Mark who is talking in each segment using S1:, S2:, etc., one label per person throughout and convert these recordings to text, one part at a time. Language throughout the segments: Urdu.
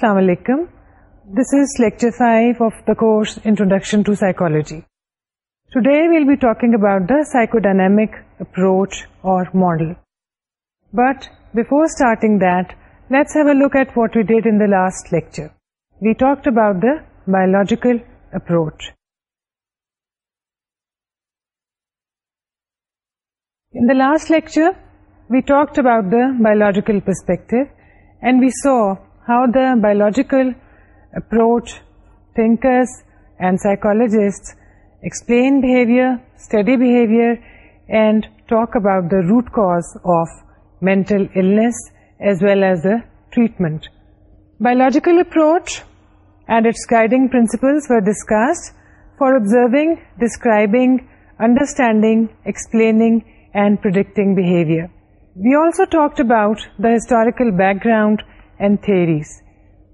S1: Assalamu alaikum. This is lecture 5 of the course Introduction to Psychology. Today we'll be talking about the psychodynamic approach or model. But before starting that, let's have a look at what we did in the last lecture. We talked about the biological approach. In the last lecture, we talked about the biological perspective and we saw how the biological approach, thinkers and psychologists explain behavior, study behavior, and talk about the root cause of mental illness as well as the treatment. Biological approach and its guiding principles were discussed for observing, describing, understanding, explaining, and predicting behavior. We also talked about the historical background and theories,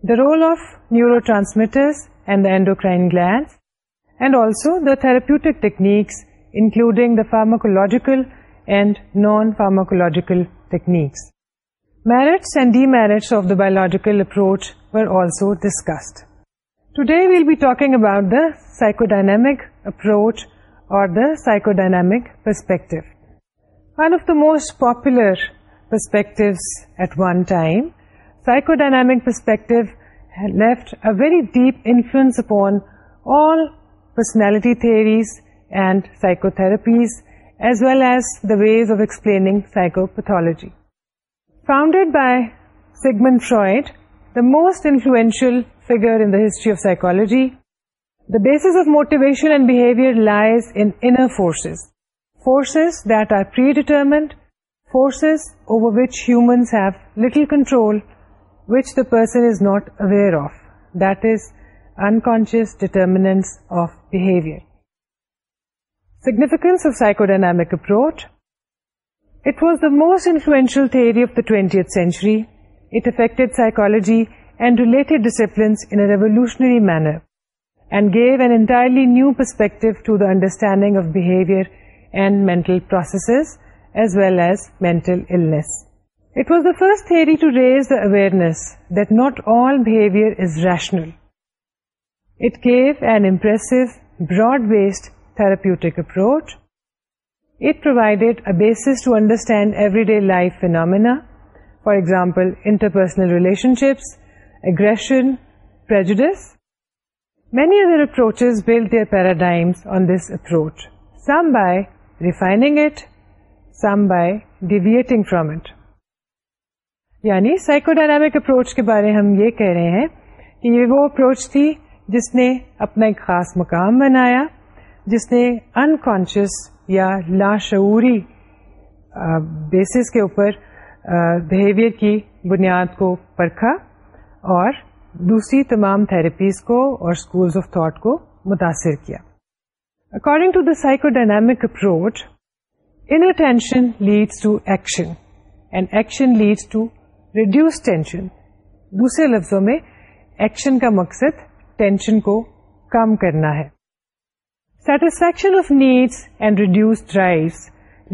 S1: the role of neurotransmitters and the endocrine glands, and also the therapeutic techniques, including the pharmacological and non-pharmacological techniques. Merits and demerits of the biological approach were also discussed. Today we'll be talking about the psychodynamic approach or the psychodynamic perspective. One of the most popular perspectives at one time psychodynamic perspective had left a very deep influence upon all personality theories and psychotherapies, as well as the ways of explaining psychopathology. Founded by Sigmund Freud, the most influential figure in the history of psychology, the basis of motivation and behavior lies in inner forces, forces that are predetermined, forces over which humans have little control which the person is not aware of, that is, unconscious determinants of behavior. Significance of psychodynamic approach. It was the most influential theory of the 20th century. It affected psychology and related disciplines in a revolutionary manner and gave an entirely new perspective to the understanding of behavior and mental processes as well as mental illness. It was the first theory to raise the awareness that not all behavior is rational. It gave an impressive, broad-based therapeutic approach. It provided a basis to understand everyday life phenomena, for example, interpersonal relationships, aggression, prejudice. Many other approaches built their paradigms on this approach, some by refining it, some by deviating from it. یعنی سائیکو ڈائنامک اپروچ کے بارے ہم یہ کہہ رہے ہیں کہ یہ وہ اپروچ تھی جس نے اپنا ایک خاص مقام بنایا جس نے ان کانشیس یا لاشعوری بیسس کے اوپر بہیویئر کی بنیاد کو پرکھا اور دوسری تمام تھراپیز کو اور اسکولس آف تھاٹ کو متاثر کیا according to the psychodynamic approach in attention leads to action and action leads to reduce tension دوسرے لفظوں میں ایکشن کا مقصد ٹینشن کو کم کرنا ہے satisfaction of needs and reduce drives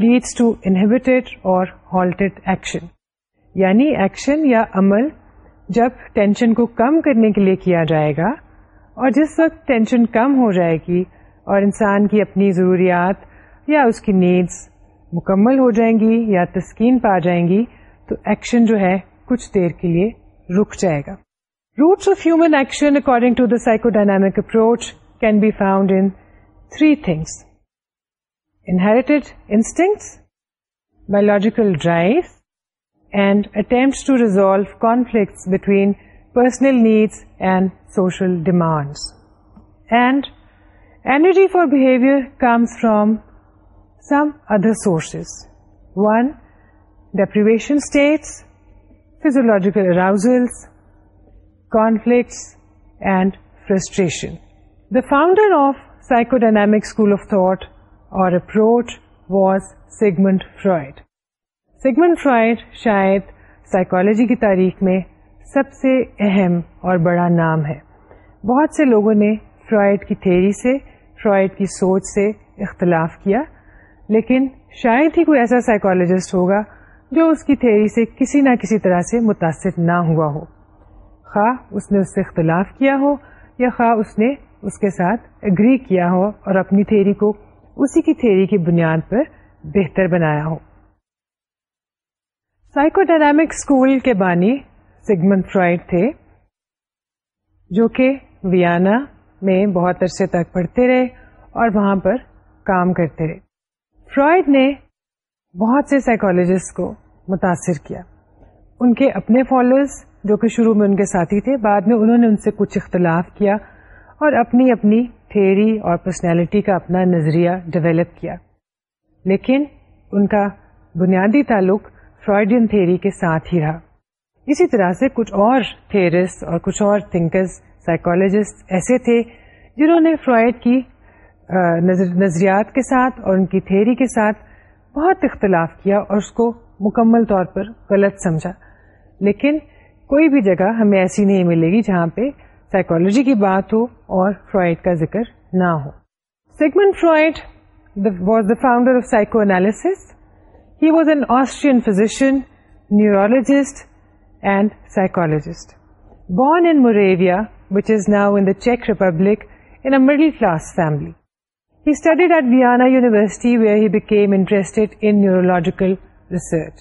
S1: leads to inhibited اور ہالٹیڈ ایکشن یعنی ایکشن یا عمل جب ٹینشن کو کم کرنے کے لیے کیا جائے گا اور جس وقت ٹینشن کم ہو جائے گی اور انسان کی اپنی ضروریات یا اس کی نیڈس مکمل ہو جائیں گی یا تسکین پا جائیں گی تو ایکشن جو ہے کچھ دیر کے لیے رک جائے گا roots of human action according to the psychodynamic approach can be found in three things inherited instincts biological drive and attempt to resolve conflict between personal needs and social demands and energy for behaviour comes from some other sources one deprivation states physiological arousals conflicts and frustration the founder of psychodynamic school school of thought اور approach was Sigmund Freud Sigmund Freud شاید psychology کی تاریخ میں سب سے اہم اور بڑا نام ہے بہت سے لوگوں نے فرائڈ کی تھیری سے فرائڈ کی سوچ سے اختلاف کیا لیکن شاید ہی کوئی ایسا سائیکالوجسٹ ہوگا جو اس کی تھیری سے کسی نہ کسی طرح سے متاثر نہ ہوا ہو خواہ اس نے اس سے اختلاف کیا ہو یا خواہ اس نے اس کے ساتھ اگری کیا ہو اور اپنی تھیری کو اسی کی تھیری کی بنیاد پر بہتر بنایا ہو سائیکو ڈائنامک اسکول کے بانی سگمن فرائڈ تھے جو کہ ویانا میں بہت عرصے تک پڑھتے رہے اور وہاں پر کام کرتے رہے فرائڈ نے بہت سے سائیکولوجسٹ کو متاثر کیا ان کے اپنے فالوئرز جو کہ شروع میں ان کے ساتھی تھے بعد میں انہوں نے ان سے کچھ اختلاف کیا اور اپنی اپنی تھیری اور پرسنالٹی کا اپنا نظریہ ڈیولپ کیا لیکن ان کا بنیادی تعلق فرائڈین تھیری کے ساتھ ہی رہا اسی طرح سے کچھ اور تھیئرسٹ اور کچھ اور تھنکرز سائیکولوجسٹ ایسے تھے جنہوں نے فرائڈ کی نظریات کے ساتھ اور ان کی تھیری کے ساتھ بہت اختلاف کیا اور اس کو مکمل طور پر غلط سمجھا لیکن کوئی بھی جگہ ہمیں ایسی نہیں ملے گی جہاں پہ سائیکولوجی کی بات ہو اور فرائڈ کا ذکر نہ ہو Sigmund Freud was the founder of psychoanalysis he was an Austrian physician neurologist and psychologist born in Moravia which is now in چیک Republic middle class family studied at Vienna University where he became interested in neurological research.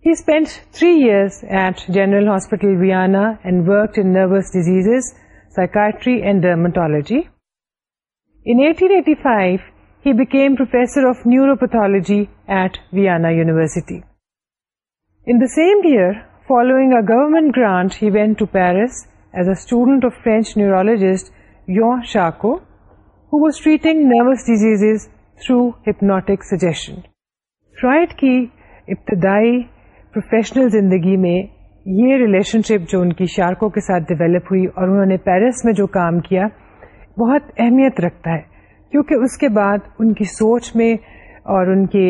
S1: He spent 3 years at General Hospital Vienna and worked in nervous diseases, psychiatry and dermatology. In 1885, he became professor of neuropathology at Vienna University. In the same year, following a government grant, he went to Paris as a student of French neurologist Jean Charcot, who was treating nervous diseases through hypnotic suggestion. Freud کی ابتدائی پروفیشنل زندگی میں یہ ریلیشن شپ جو ان کی شارکوں کے ساتھ ڈیولپ ہوئی اور انہوں نے پیرس میں جو کام کیا بہت اہمیت رکھتا ہے کیونکہ اس کے بعد ان کی سوچ میں اور ان کے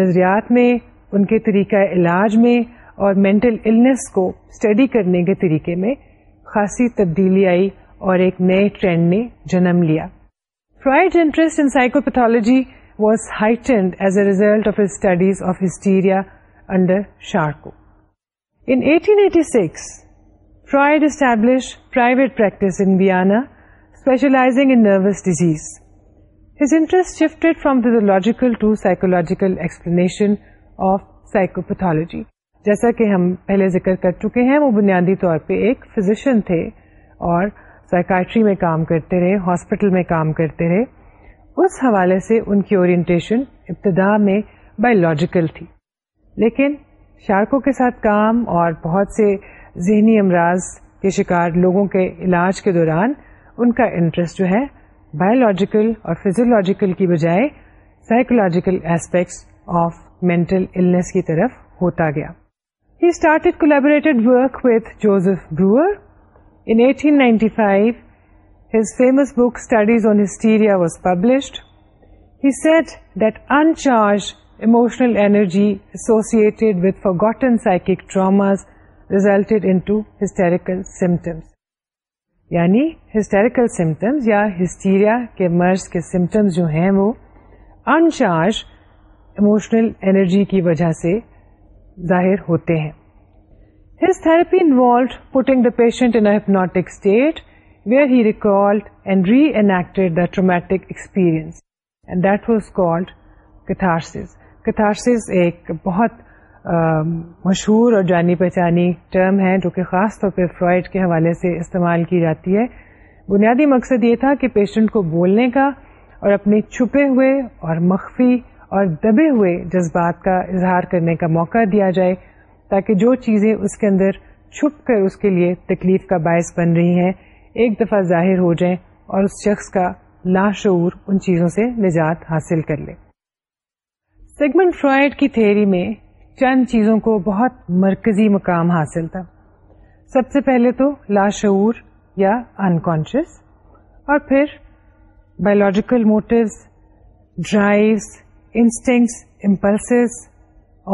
S1: نظریات میں ان کے طریقہ علاج میں اور مینٹل النس کو اسٹڈی کرنے کے طریقے میں خاصی تبدیلی آئی اور ایک نئے ٹرینڈ نے جنم لیا Freud interest in psychopathology was heightened as a result of studies of hysteria under Charcot Charcot. In 1886, Freud established private practice in Vienna, specializing in nervous disease his interest shifted from physiological to psychological explanation of psychopathology. جیسا کہ ہم پہلے ذکر کر چکے ہیں وہ بنیادی طور پہ ایک فزیشین تھے اور سائکاٹری میں کام کرتے رہے ہاسپٹل میں کام کرتے رہے اس حوالے سے ان کی اورینٹیشن ابتدا میں بایولوجیکل تھی لیکن شارکوں کے ساتھ کام اور بہت سے ذہنی امراض کے شکار لوگوں کے علاج کے دوران ان کا انٹرسٹ جو ہے بایولوجیکل اور فزیولوجیکل کی بجائے psychological aspects of mental illness کی طرف ہوتا گیا he collaborated work with Joseph Breuer ninety five his famous book Studies on Hysteria was published. He said that uncharged emotional energy associated with forgotten psychic traumas resulted into hysterical symptoms. یعنی ہسٹیریکل سمٹمس یا ہسٹیریا کے مرض کے سمٹمس جو ہیں وہ انچارج اموشنل انرجی کی وجہ سے ظاہر ہوتے ہیں his therapy involved putting the patient in hypnotic state where he recalled and reenacted the traumatic experience that was called catharsis catharsis ایک بہت مشہور اور جانی پہچانی ٹرم ہے جو کہ خاص طور پہ فرائڈ کے حوالے سے استعمال کی جاتی ہے بنیادی مقصد یہ تھا کہ پیشنٹ کو بولنے کا اور اپنے چھپے ہوئے اور مخفی اور دبے ہوئے جذبات کا اظہار کرنے کا موقع دیا جائے تاکہ جو چیزیں اس کے اندر چھپ کر اس کے لیے تکلیف کا باعث بن رہی ہیں ایک دفعہ ظاہر ہو جائیں اور اس شخص کا لاشعور ان چیزوں سے نجات حاصل کر لے سیگمنٹ فرائڈ کی تھیری میں چند چیزوں کو بہت مرکزی مقام حاصل تھا سب سے پہلے تو لاشعور یا انکانشیس اور پھر biological motives drives instincts impulses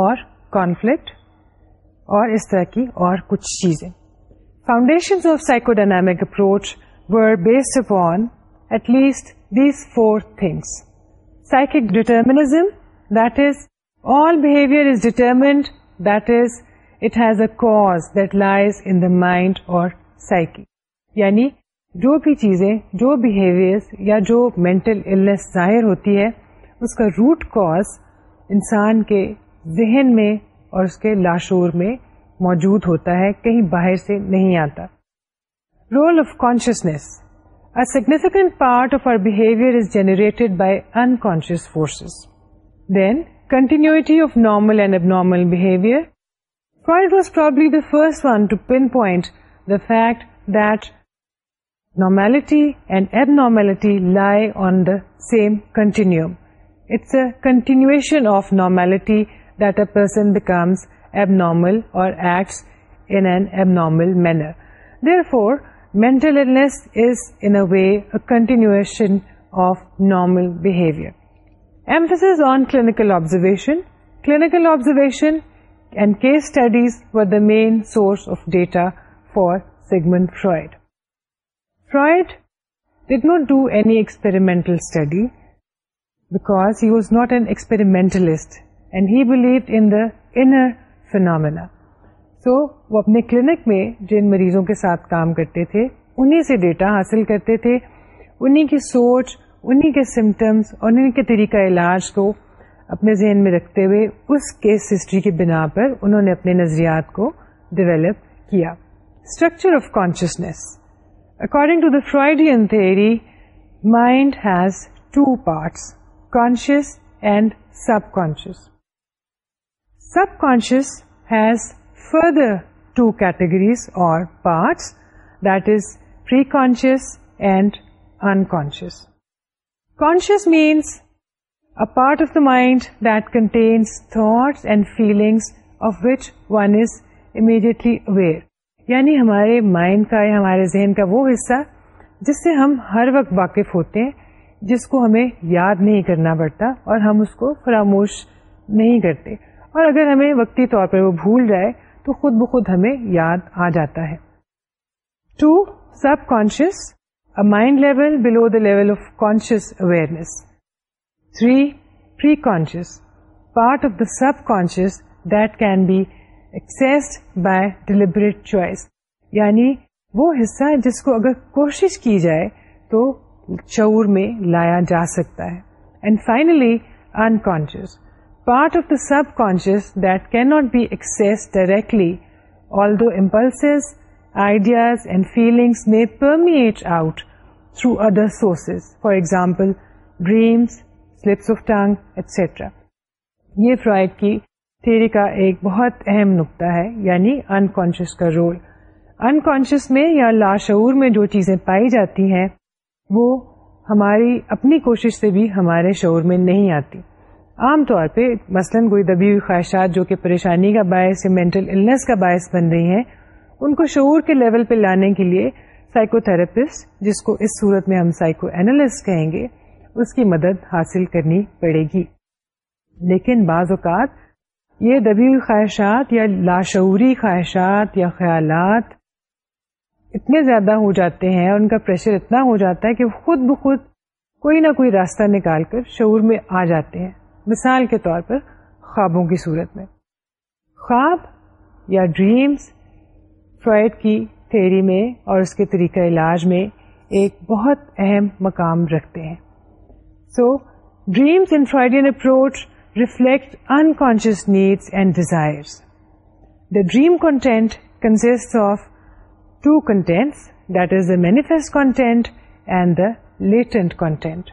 S1: اور کانفلکٹ اور اس طرح کی اور کچھ چیزیں foundation of psychodynamic approach based upon at least four thick determinant that is it has a cause that lies in the mind اور سائکنگ یعنی جو بھی چیزیں جو بہیویئر یا جو مینٹل النس ظاہر ہوتی ہے اس کا روٹ کاز انسان کے ذہن میں اور اس کے لاشور میں موجود ہوتا ہے کہیں باہر سے نہیں آتا role of consciousness significant part of our behaviour is generate by ان کو دین continuity of normal and abnormal behaviour first one to pinpoint the fact that normality and abnormality lie on the same continuum it's a continuation of normality that a person becomes abnormal or acts in an abnormal manner. Therefore, mental illness is in a way a continuation of normal behavior. Emphasis on clinical observation. Clinical observation and case studies were the main source of data for Sigmund Freud. Freud did not do any experimental study because he was not an experimentalist, and he believed in the inner phenomena so وہ اپنے کلینک میں جن مریضوں کے ساتھ کام کرتے تھے انہیں سے ڈیٹا حاصل کرتے تھے انہیں کی سوچ انہیں کے سمٹمس اور انہیں کے طریقہ علاج کو اپنے ذہن میں رکھتے ہوئے اس کیس ہسٹری کی بنا پر انہوں نے اپنے نظریات کو ڈیویلپ کیا structure of consciousness according to the Freudian theory mind has two parts conscious and subconscious subconscious has further two categories اور parts that is preconscious and unconscious conscious means a part of the mind that contains thoughts and feelings of which one is immediately aware یعنی ہمارے مائنڈ کا یا ہمارے ذہن کا وہ حصہ جس سے ہم ہر وقت واقف ہوتے ہیں جس کو ہمیں یاد نہیں کرنا پڑتا اور ہم اس کو فراموش نہیں کرتے اور اگر ہمیں وقتی طور پر وہ بھول جائے تو خود بخود ہمیں یاد آ جاتا ہے two subconscious mind level below the level of conscious awareness three preconscious part of the subconscious that can be accessed by deliberate choice یعنی وہ حصہ جس کو اگر کوشش کی جائے تو شعور میں لایا جا سکتا ہے and finally unconscious part of the subconscious that can not be accessed directly although impulses ideas and feelings میں permit out through other sources for example dreams slips of tongue etcetera یہ فرائڈ کی تھیری کا ایک بہت اہم نکتہ ہے یعنی انکانشیس کا رول ان کانشیس میں یا لاشعور میں جو چیزیں پائی جاتی ہیں وہ ہماری اپنی کوشش سے بھی ہمارے شعور میں نہیں آتی عام طور پہ مثلاً کوئی دبی ہوئی خواہشات جو کہ پریشانی کا باعث یا مینٹل النس کا باعث بن رہی ہیں ان کو شعور کے لیول پہ لانے کے لیے سائیکو تھراپسٹ جس کو اس صورت میں ہم سائیکو اینالسٹ کہیں گے اس کی مدد حاصل کرنی پڑے گی لیکن بعض اوقات یہ دبی ہوئی خواہشات یا لاشعوری خواہشات یا خیالات اتنے زیادہ ہو جاتے ہیں اور ان کا پریشر اتنا ہو جاتا ہے کہ خود بخود کوئی نہ کوئی راستہ نکال کر شعور میں آ جاتے ہیں مثال کے طور پر خوابوں کی صورت میں خواب یا ڈریمز فرائڈ کی تھیری میں اور اس کے طریقہ علاج میں ایک بہت اہم مقام رکھتے ہیں so dreams in Freud approach reflect unconscious needs and desires the dream content consist of two contents that is the manifest content and the latent content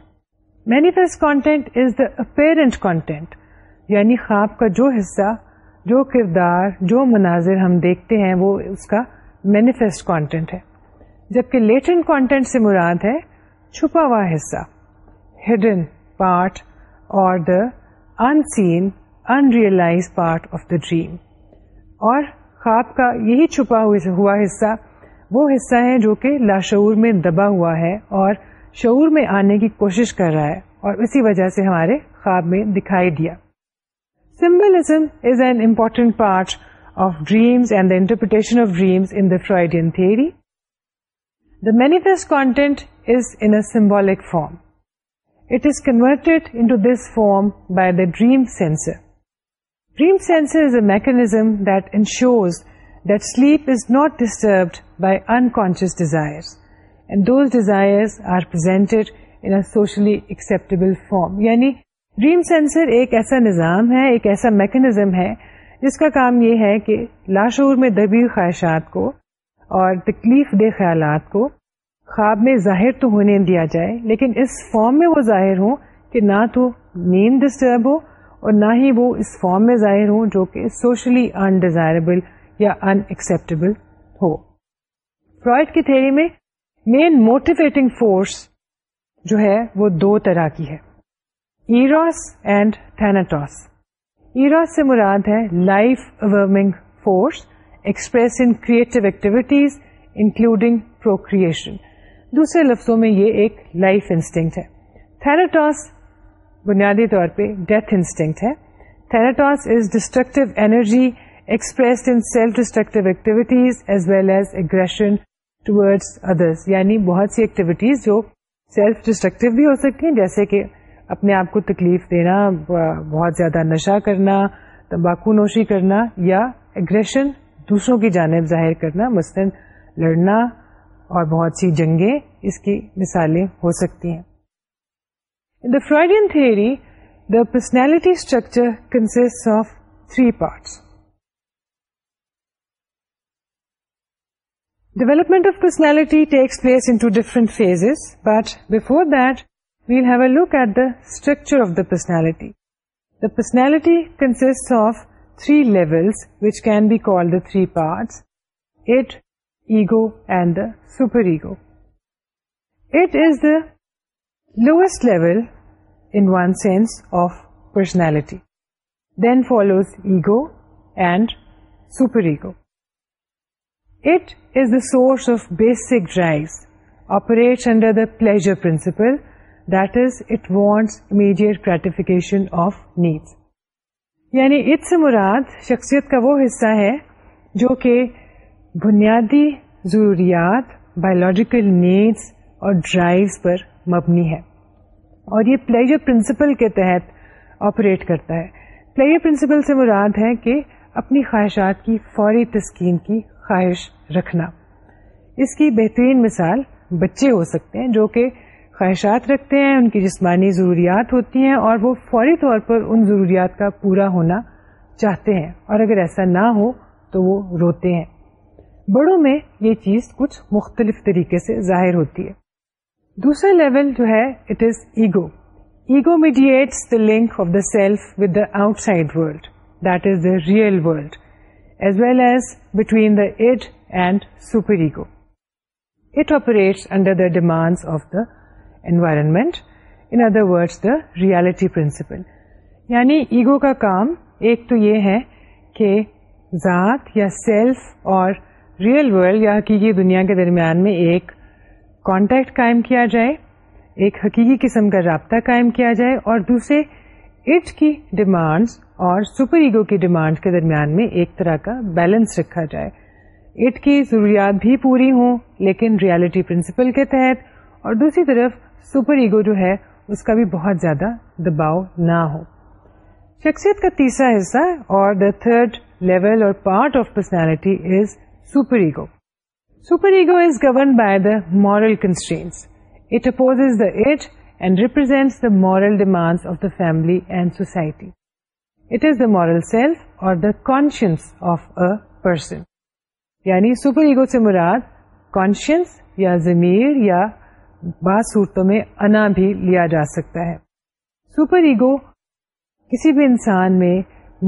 S1: manifest content is the apparent content یعنی خواب کا جو حصہ جو کردار جو مناظر ہم دیکھتے ہیں وہ اس کا مینیفیسٹ کانٹینٹ ہے جبکہ لیٹنٹ کانٹینٹ سے مراد ہے چھپا ہوا حصہ ہڈن پارٹ اور the unseen unrealised part of the dream اور خواب کا یہی چھپا ہوا حصہ وہ حصہ ہے جو کہ لاشعور میں دبا ہوا ہے اور شعور میں آنے کی کوشش کر رہا ہے اور اسی وجہ سے ہمارے خواب میں دکھائی دیا symbolism is an important part of dreams and the interpretation of dreams in the Freudian theory the manifest content is in symbolic form it is converted into this form by the dream censor dream censor is a mechanism that ensures that sleep is not disturbed by unconscious desires those desires are presented in socially acceptable form یعنی ڈریم سینسر ایک ایسا نظام ہے ایک ایسا میکانزم ہے جس کا کام یہ ہے کہ لاشور میں دبی خواہشات کو اور تکلیف دہ خیالات کو خواب میں ظاہر تو ہونے دیا جائے لیکن اس فارم میں وہ ظاہر ہوں کہ نہ تو نیند ڈسٹرب ہو اور نہ ہی وہ اس فارم میں ظاہر ہوں جو کہ سوشلی انڈیزائربل یا ان ایکسپٹیبل ہو فرائڈ کی تھیری میں مین موٹیویٹنگ فورس جو ہے وہ دو طرح کی ہے ایروس اینڈ تھیناٹوس ایروس سے مراد ہے لائف ومنگ force express in creative activities including procreation دوسرے لفظوں میں یہ ایک لائف انسٹنکٹ ہے تھینٹوس بنیادی طور پہ ڈیتھ انسٹنکٹ ہے Thanatos is destructive energy express in self destructive activities as well as aggression ٹوڈ ادرس یعنی بہت سی ایکٹیویٹیز جو سیلف ڈسٹرکٹیو بھی ہو سکتی ہیں جیسے کہ اپنے آپ کو تکلیف دینا بہت زیادہ نشہ کرنا تمباکو نوشی کرنا یا اگریشن دوسروں کی جانب ظاہر کرنا مثلاً لڑنا اور بہت سی جنگیں اس کی مثالیں ہو سکتی ہیں the Freud in three the personality structure consist of three parts Development of personality takes place in two different phases, but before that, we'll have a look at the structure of the personality. The personality consists of three levels, which can be called the three parts: id, ego, and the superego. Id is the lowest level, in one sense, of personality. Then follows ego and superego. Id is the source of basic drives operate under the pleasure principle that is id شخصیت کا وہ حصہ ہے جو کہ بنیادی ضروریات بایولوجیکل نیڈس اور ڈرائیوز پر مبنی ہے اور یہ پلیجر پرنسپل کے تحت آپریٹ کرتا ہے پلیجر پرنسپل سے مراد ہے کہ اپنی خواہشات کی فوری تسکین کی خواہش رکھنا اس کی بہترین مثال بچے ہو سکتے ہیں جو کہ خواہشات رکھتے ہیں ان کی جسمانی ضروریات ہوتی ہیں اور وہ فوری طور پر ان ضروریات کا پورا ہونا چاہتے ہیں اور اگر ایسا نہ ہو تو وہ روتے ہیں بڑوں میں یہ چیز کچھ مختلف طریقے سے ظاہر ہوتی ہے دوسرا لیول جو ہے it is ego ego mediates the link of the self with the outside world that is the real world as well as between the id and superego it operate under the demands of the environment in other word the reality principle یعنی ایگو کا کام ایک تو یہ ہے کہ ذات یا سیلف اور ریئل ورلڈ یا حقیقی دنیا کے درمیان میں ایک کانٹیکٹ قائم کیا جائے ایک حقیقی قسم کا رابطہ قائم کیا جائے اور دوسرے اٹ کی ڈیمانڈس اور سپر ایگو کی ڈیمانڈ کے درمیان میں ایک طرح کا بیلنس رکھا جائے اٹ کی ضروریات بھی پوری ہوں لیکن ریالٹی پرنسپل کے تحت اور دوسری طرف سپر ایگو جو ہے اس کا بھی بہت زیادہ دباؤ نہ ہو شخصیت کا تیسرا حصہ اور دا تھرڈ لیول اور part of personality is superego superego is govern by the moral constraints it oppose the id and represent the moral demand of the family and society it is the moral self اور the conscience of a person یعنی سپر ایگو سے مراد کانشیس یا ضمیر یا بعض صورتوں میں انا بھی لیا جا سکتا ہے سپر ایگو کسی بھی انسان میں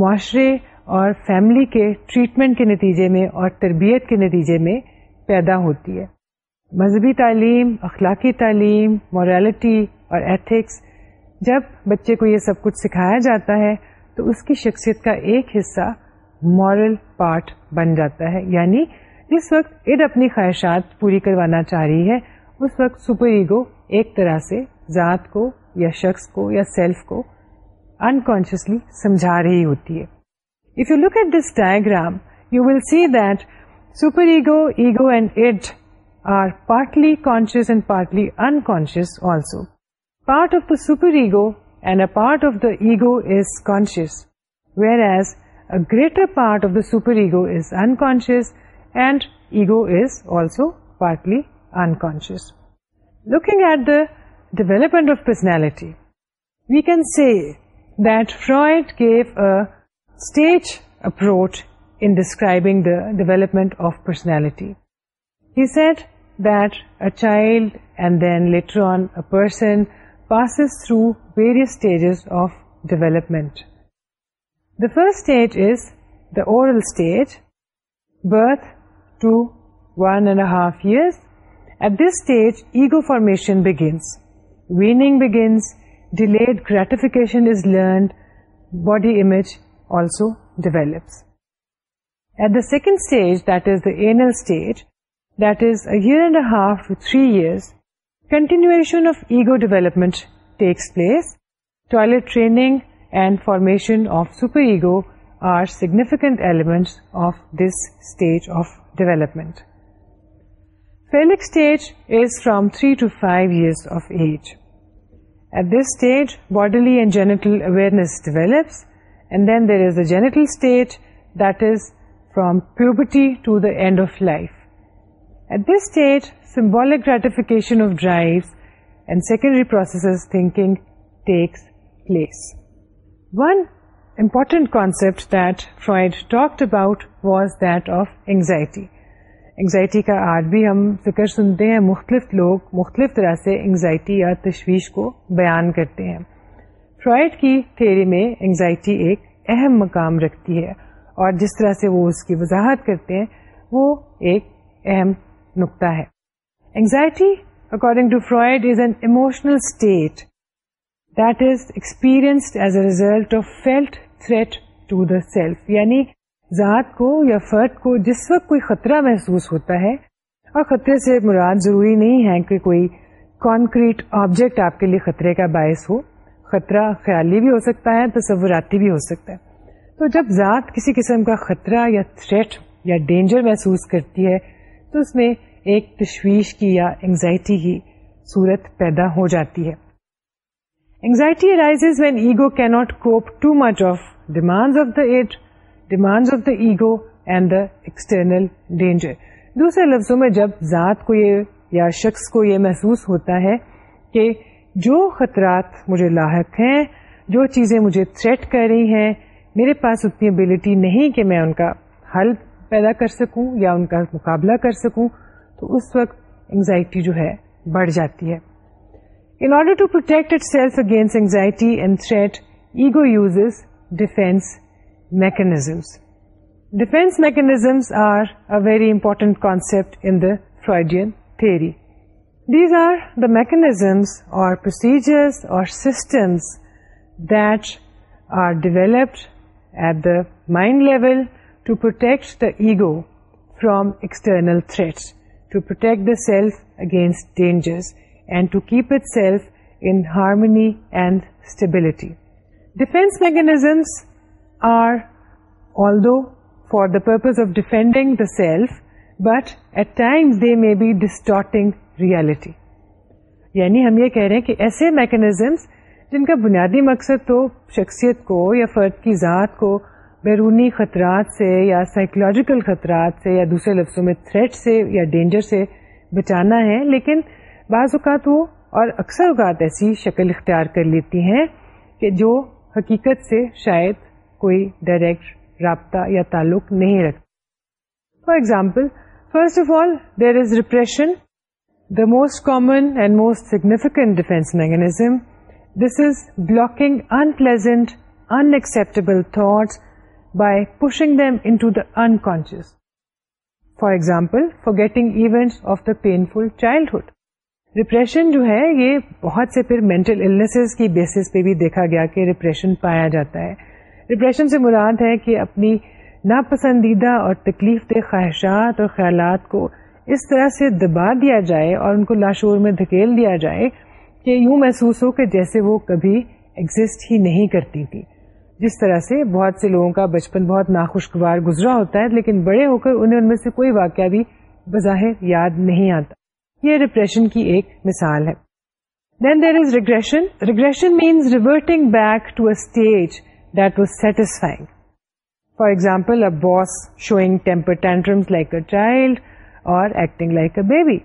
S1: معاشرے اور فیملی کے ٹریٹمنٹ کے نتیجے میں اور تربیت کے نتیجے میں پیدا ہوتی ہے مذہبی تعلیم اخلاقی تعلیم مورالٹی اور ایتھکس جب بچے کو یہ سب کچھ سکھایا جاتا ہے تو اس کی شخصیت کا ایک حصہ مورل پارٹ بن جاتا ہے یعنی جس وقت اڈ اپنی خواہشات پوری کروانا چاہ رہی ہے اس وقت سپر ایگو ایک طرح سے ذات کو یا شخص کو یا سیلف کو انکانشیسلی سمجھا رہی ہوتی ہے if you look at this diagram you will see that superego ego and id are partly conscious and partly unconscious also part of the superego and a part of the ego is conscious, whereas a greater part of the superego is unconscious, and ego is also partly unconscious. Looking at the development of personality, we can say that Freud gave a stage approach in describing the development of personality. He said that a child and then later on a person passes through various stages of development. The first stage is the oral stage, birth to 1.5 years. At this stage, ego formation begins, weaning begins, delayed gratification is learned, body image also develops. At the second stage, that is the anal stage, that is 1.5 to 3 years, Continuation of ego development takes place. Toilet training and formation of superego are significant elements of this stage of development. Phallic stage is from 3 to 5 years of age. At this stage, bodily and genital awareness develops, and then there is the genital stage, that is from puberty to the end of life. At this stage, symbolic gratification of drives secondary processes thinking takes place. One important concept that Freud talked about was that of anxiety. Anxiety کا آج بھی ہم ذکر سنتے ہیں مختلف لوگ مختلف طرح سے انگزائٹی یا تشویش کو بیان کرتے ہیں فرائڈ کی تھیری میں انگزائٹی ایک اہم مقام رکھتی ہے اور جس طرح سے وہ اس کی وضاحت کرتے ہیں وہ ایک اہم نقطہ ہے Anxiety, according to Freud, is an emotional state that is experienced as a result of felt threat to the self. Yani, یعنی ذات کو یا فرد کو جس وقت کوئی خطرہ محسوس ہوتا ہے اور خطرے سے مراد ضروری نہیں ہے کہ کوئی کانکریٹ آبجیکٹ آپ کے لیے خطرے کا باعث ہو خطرہ خیالی بھی ہو سکتا ہے تصوراتی بھی ہو سکتا ہے تو جب ذات کسی قسم کا خطرہ یا تھریٹ یا ڈینجر محسوس کرتی ہے تو اس میں ایک تشویش کی یا اینگزائٹی کی صورت پیدا ہو جاتی ہے اینگزائٹی وین ایگو کی not cope to much of demand of the id demand of the ego and the external danger دوسرے لفظوں میں جب ذات کو یہ یا شخص کو یہ محسوس ہوتا ہے کہ جو خطرات مجھے لاحق ہیں جو چیزیں مجھے تھریٹ کر رہی ہیں میرے پاس اتنی ابیلٹی نہیں کہ میں ان کا حل پیدا کر سکوں یا ان کا مقابلہ کر سکوں تو اس وقت اینگزائٹی جو ہے بڑھ جاتی ہے in order to protect itself against anxiety and threat ego uses defence mechanisms defence mechanisms are a very important concept in the Freudian theory these are the mechanisms اور پروسیجرز اور systems that are developed at the mind level to protect the ego from external threats to protect the self against dangers and to keep itself in harmony and stability defence mechanisms are آلدو for the purpose of defending the self but at times they may be distorting reality یعنی ہم یہ کہہ رہے ہیں کہ ایسے میکنیزمس جن کا بنیادی مقصد تو شخصیت کو یا فرد کی ذات کو بیرونی خطرات سے یا سائیکولوجیکل خطرات سے یا دوسرے لفظوں میں تھریٹ سے یا ڈینجر سے بچانا ہے لیکن بعض اوقات وہ اور اکثر اوقات ایسی شکل اختیار کر لیتی ہیں کہ جو حقیقت سے شاید کوئی ڈائریکٹ رابطہ یا تعلق نہیں رکھتا for example first of all there is repression the most common and most significant defence mechanism this is blocking unpleasant unacceptable thoughts by pushing them into the unconscious for example forgetting of of the childhood. Repression childhood repression جو ہے یہ بہت سے پھر مینٹل کی بیسس پہ بھی دیکھا گیا کہ ڈپریشن پایا جاتا ہے ڈپریشن سے مراد ہے کہ اپنی ناپسندیدہ اور تکلیف دہ خواہشات اور خیالات کو اس طرح سے دبا دیا جائے اور ان کو لاشور میں دھکیل دیا جائے کہ یوں محسوس ہو کہ جیسے وہ کبھی ایگزٹ ہی نہیں کرتی تھی جس طرح سے بہت سے لوگوں کا بچپن بہت ناخوشگوار گزرا ہوتا ہے لیکن بڑے ہو کر انہیں ان میں سے کوئی واقعہ بھی بظاہر یاد نہیں آتا یہ ڈپریشن کی ایک مثال ہے then there is regression regression means reverting back to that was satisfying for example a boss showing temper like a child اور acting like a baby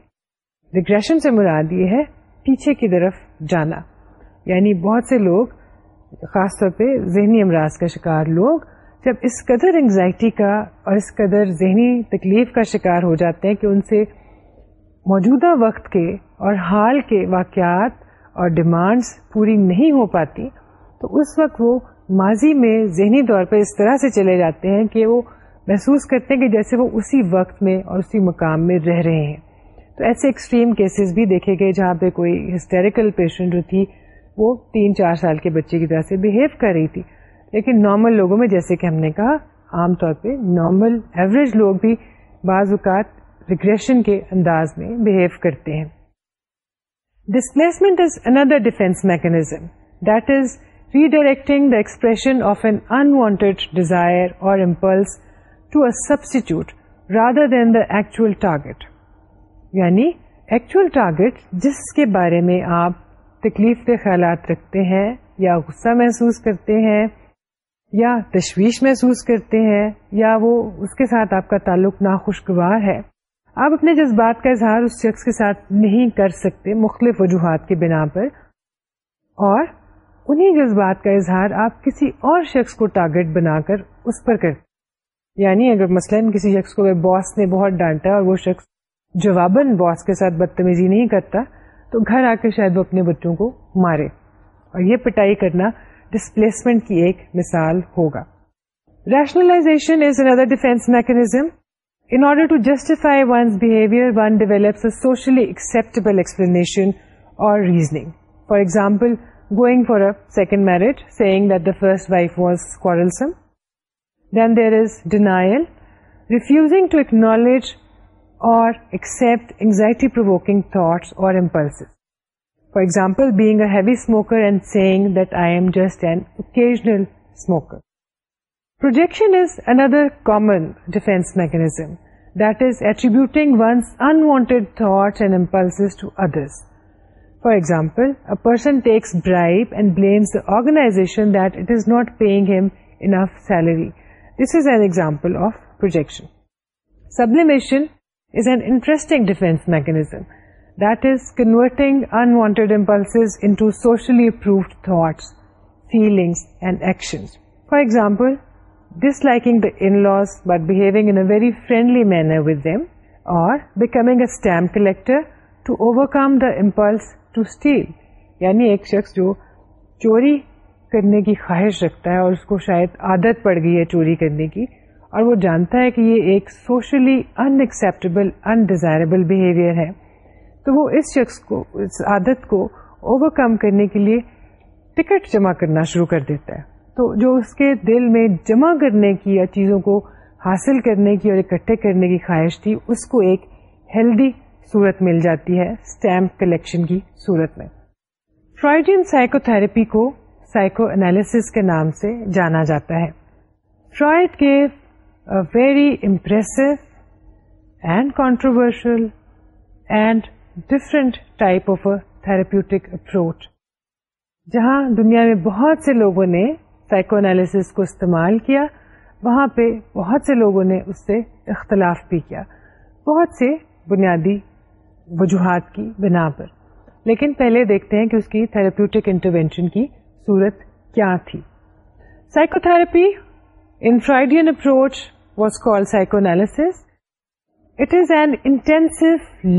S1: regression سے مراد یہ ہے پیچھے کی طرف جانا یعنی بہت سے لوگ خاص طور پہ ذہنی امراض کا شکار لوگ جب اس قدر انگزائٹی کا اور اس قدر ذہنی تکلیف کا شکار ہو جاتے ہیں کہ ان سے موجودہ وقت کے اور حال کے واقعات اور ڈیمانڈس پوری نہیں ہو پاتی تو اس وقت وہ ماضی میں ذہنی طور پر اس طرح سے چلے جاتے ہیں کہ وہ محسوس کرتے ہیں کہ جیسے وہ اسی وقت میں اور اسی مقام میں رہ رہے ہیں تو ایسے ایکسٹریم کیسز بھی دیکھے گئے جہاں پہ کوئی ہسٹیریکل پیشنٹ جو تھی وہ تین چار سال کے بچے کی طرح سے بہیو کر رہی تھی لیکن نارمل لوگوں میں جیسے کہ ہم نے کہا عام طور پہ نارمل ایوریج لوگ بھی بعض اوقات ریگریشن کے انداز میں بہیو کرتے ہیں displacement is another defence mechanism that is redirecting the expression of an unwanted desire اور impulse to a substitute rather than the actual target یعنی ایکچوئل ٹارگیٹ جس کے بارے میں آپ تکلیف کے خیالات رکھتے ہیں یا غصہ محسوس کرتے ہیں یا تشویش محسوس کرتے ہیں یا وہ اس کے ساتھ آپ کا تعلق ناخوشگوار ہے آپ اپنے جذبات کا اظہار اس شخص کے ساتھ نہیں کر سکتے مختلف وجوہات کے بنا پر اور انہی جذبات کا اظہار آپ کسی اور شخص کو ٹارگٹ بنا کر اس پر کر یعنی اگر مثلاً کسی شخص کو باس نے بہت ڈانٹا اور وہ شخص جواباً باس کے ساتھ بدتمیزی نہیں کرتا تو گھر آ کر شاید وہ اپنے بچوں کو مارے اور یہ پٹائی کرنا ڈسپلیسمنٹ کی ایک مثال ہوگا rationalisation is another defence mechanism in order to justify one's behaviour one develops socially acceptable explanation اور reasoning for example going for second marriage saying that the first wife was quarrelsome then there is denial refusing to acknowledge or accept anxiety-provoking thoughts or impulses. For example, being a heavy smoker and saying that I am just an occasional smoker. Projection is another common defense mechanism, that is, attributing one's unwanted thoughts and impulses to others. For example, a person takes bribe and blames the organization that it is not paying him enough salary. This is an example of projection. Sublimation is an interesting defence mechanism that is converting unwanted impulse into socially approved thought feelings and actions for example disliking the in laws but behaving in a very friendly manner with them اور becoming a stamp collector to overcome the impulse to steal یعنی ایک شخص جو چوری کرنے کی خواہش رکھتا ہے اور اس کو شاید عادت پڑ گئی ہے چوری کرنے کی اور وہ جانتا ہے کہ یہ ایک سوشلی ان ایکسپٹیبل بہیویئر ہے تو وہ اس شخص کو اس عادت کو اوور کم کرنے کے لیے ٹکٹ جمع کرنا شروع کر دیتا ہے تو جو اس کے دل میں جمع کرنے کی یا چیزوں کو حاصل کرنے کی اور اکٹھے کرنے کی خواہش تھی اس کو ایک ہیلدی صورت مل جاتی ہے اسٹیمپ کلیکشن کی صورت میں فرائڈین سائیکو تھراپی کو سائیکو انالیس کے نام سے جانا جاتا ہے فرائڈ کے very impressive and controversial and different type of therapeutic approach جہاں دنیا میں بہت سے لوگوں نے سائیکو انالیس کو استعمال کیا وہاں پہ بہت سے لوگوں نے اس سے اختلاف بھی کیا بہت سے بنیادی وجوہات کی بنا پر لیکن پہلے دیکھتے ہیں کہ اس کی تھراپیوٹک انٹروینشن کی صورت کیا تھی psychotherapy in Freudian approach what's call psychoanalysis it is an intensive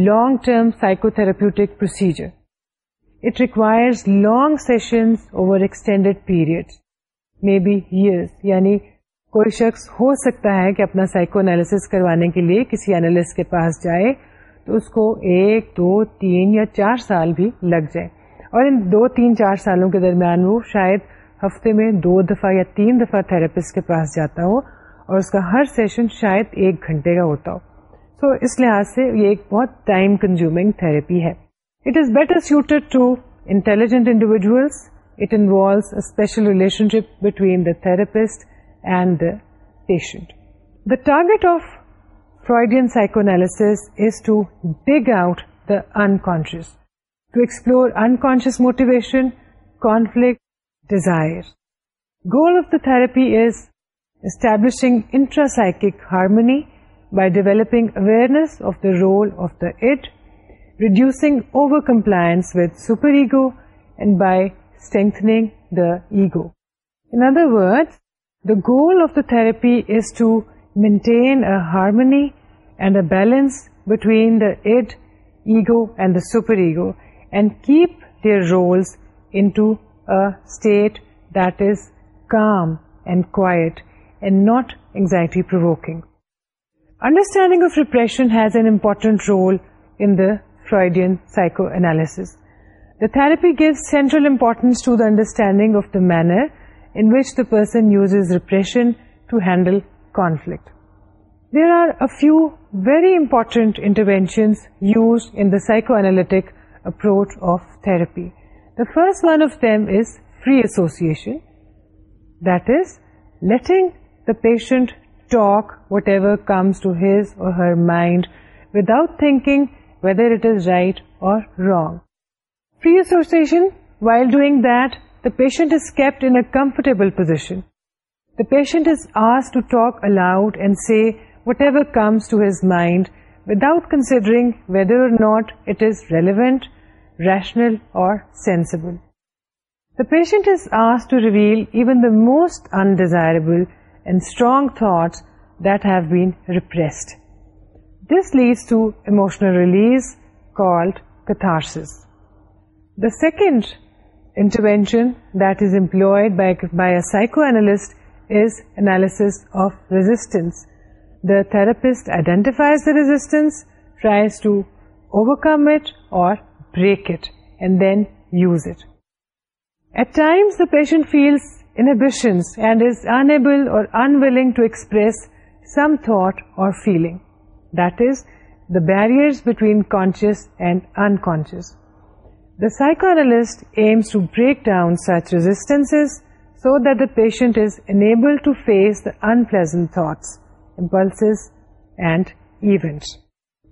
S1: long term psychotherapeutic procedure it requires long session over extended period may be years یعنی کوئی شخص ہو سکتا ہے کہ اپنا سائیکو انالیس کروانے کے لیے کسی اینالسٹ کے پاس جائے تو اس کو ایک دو تین یا چار سال بھی لگ جائے اور ان دو تین چار سالوں کے درمیان وہ شاید ہفتے میں دو دفعہ یا تین دفعہ تھراپسٹ کے پاس جاتا ہو اور اس کا ہر سیشن شاید ایک گھنٹے کا ہوتا ہو سو so, اس لحاظ سے یہ ایک بہت ٹائم کنزیومنگ تھراپی ہے it is better suited to intelligent individuals it involves special relationship between the therapist and the patient the target of Freudian psychoanalysis is to dig out the unconscious to explore unconscious motivation conflict desire goal of the therapy is establishing intrapsychic harmony by developing awareness of the role of the id, reducing overcompliance with superego, and by strengthening the ego. In other words, the goal of the therapy is to maintain a harmony and a balance between the id, ego, and the superego, and keep their roles into a state that is calm and quiet, and not anxiety-provoking. Understanding of repression has an important role in the Freudian psychoanalysis. The therapy gives central importance to the understanding of the manner in which the person uses repression to handle conflict. There are a few very important interventions used in the psychoanalytic approach of therapy. The first one of them is free association, that is, letting the patient talk whatever comes to his or her mind without thinking whether it is right or wrong. Free association, while doing that, the patient is kept in a comfortable position. The patient is asked to talk aloud and say whatever comes to his mind without considering whether or not it is relevant, rational or sensible. The patient is asked to reveal even the most undesirable and strong thoughts that have been repressed. This leads to emotional release called catharsis. The second intervention that is employed by a psychoanalyst is analysis of resistance. The therapist identifies the resistance, tries to overcome it or break it, and then use it. At times the patient feels inhibitions and is unable or unwilling to express some thought or feeling. That is, the barriers between conscious and unconscious. The psychoanalyst aims to break down such resistances so that the patient is enabled to face the unpleasant thoughts, impulses, and events.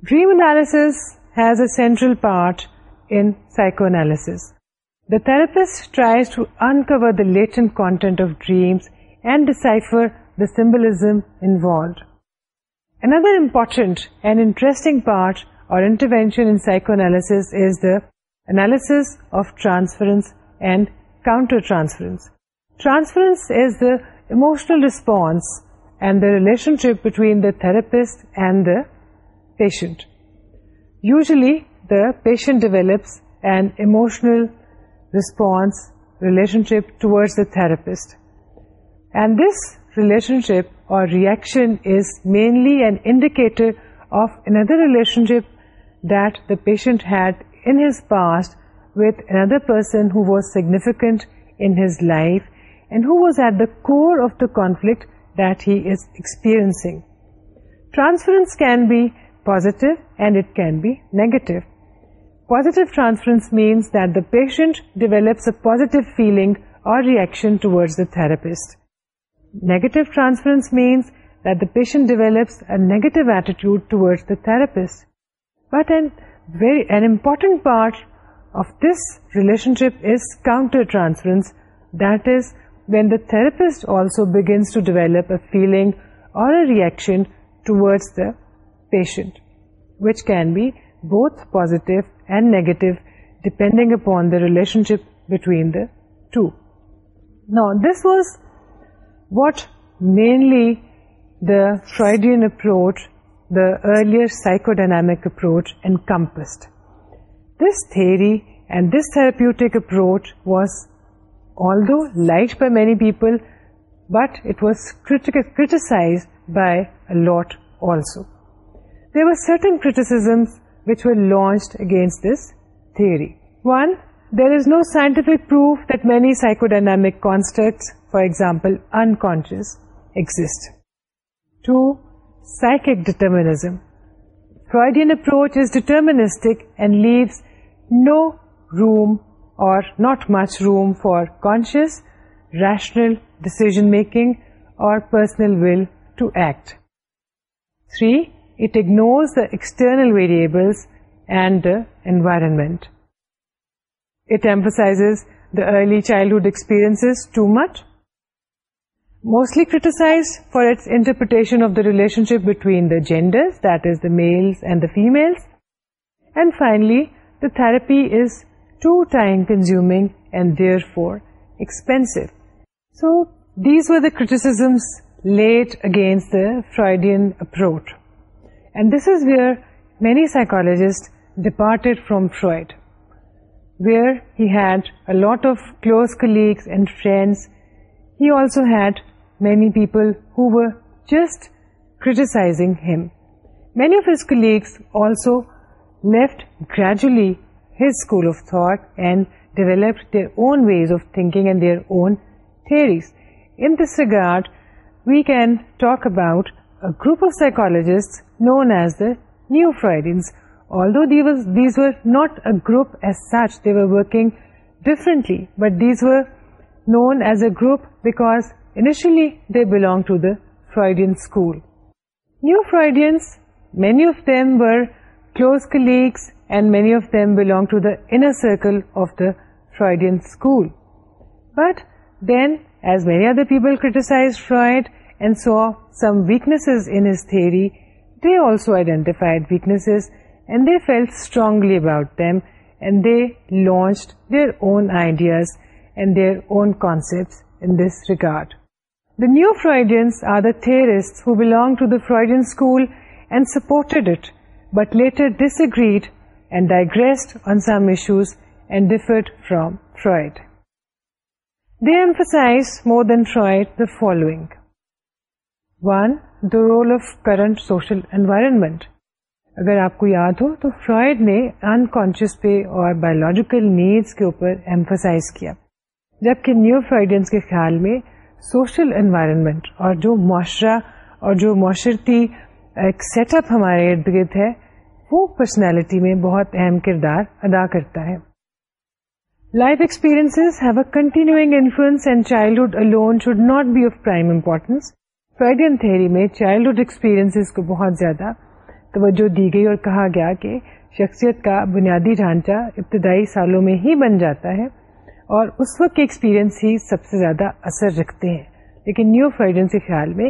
S1: Dream analysis has a central part in psychoanalysis. The therapist tries to uncover the latent content of dreams and decipher the symbolism involved. Another important and interesting part or intervention in psychoanalysis is the analysis of transference and countertransference. Transference is the emotional response and the relationship between the therapist and the patient. Usually, the patient develops an emotional response relationship towards the therapist. And this relationship or reaction is mainly an indicator of another relationship that the patient had in his past with another person who was significant in his life and who was at the core of the conflict that he is experiencing. Transference can be positive and it can be negative. Positive transference means that the patient develops a positive feeling or reaction towards the therapist. Negative transference means that the patient develops a negative attitude towards the therapist. But an important part of this relationship is counter-transference, that is, when the therapist also begins to develop a feeling or a reaction towards the patient, which can be both positive and negative depending upon the relationship between the two. Now, this was what mainly the Freudian approach, the earlier psychodynamic approach, encompassed. This theory and this therapeutic approach was, although liked by many people, but it was criticized by a lot also. There were certain criticisms which were launched against this theory. One, there is no scientific proof that many psychodynamic constructs, for example, unconscious, exist. Two, psychic determinism. Freudian approach is deterministic and leaves no room or not much room for conscious, rational decision making or personal will to act. 3. It ignores the external variables and the environment. It emphasizes the early childhood experiences too much. Mostly criticized for its interpretation of the relationship between the genders, that is the males and the females. And finally, the therapy is too time consuming and therefore expensive. So these were the criticisms laid against the Freudian approach. And this is where many psychologists departed from Freud, where he had a lot of close colleagues and friends. He also had many people who were just criticizing him. Many of his colleagues also left gradually his school of thought and developed their own ways of thinking and their own theories. In this regard, we can talk about a group of psychologists known as the New Freudians, although these were not a group as such, they were working differently, but these were known as a group because initially they belonged to the Freudian school. New Freudians, many of them were close colleagues and many of them belonged to the inner circle of the Freudian school. But then, as many other people criticized Freud, and saw some weaknesses in his theory, they also identified weaknesses and they felt strongly about them, and they launched their own ideas and their own concepts in this regard. The Neo-Freudians are the theorists who belonged to the Freudian school and supported it, but later disagreed and digressed on some issues and differed from Freud. They emphasize more than Freud the following. One the role of current social environment اگر آپ کو یاد ہو تو فرائڈ نے انکانشیس پہ اور بایولوجیکل نیڈس کے اوپر ایمفسائز کیا جبکہ نیو فرائڈینس کے خیال میں سوشل انوائرمنٹ اور جو معاشرہ اور جو معاشرتی ایک سیٹ اپ ہمارے ارد گرد ہے وہ پرسنالٹی میں بہت اہم کردار ادا کرتا ہے life experience influence and childhood alone should not be of prime importance Freudian theory میں چائلڈہڈ ایکسپیرئنس کو بہت زیادہ توجہ دی گئی اور کہا گیا کہ شخصیت کا بنیادی ڈھانچہ ابتدائی سالوں میں ہی بن جاتا ہے اور اس وقت کے ایکسپیرئنس ہی سب سے زیادہ اثر رکھتے ہیں لیکن نیو فرائڈین کے خیال میں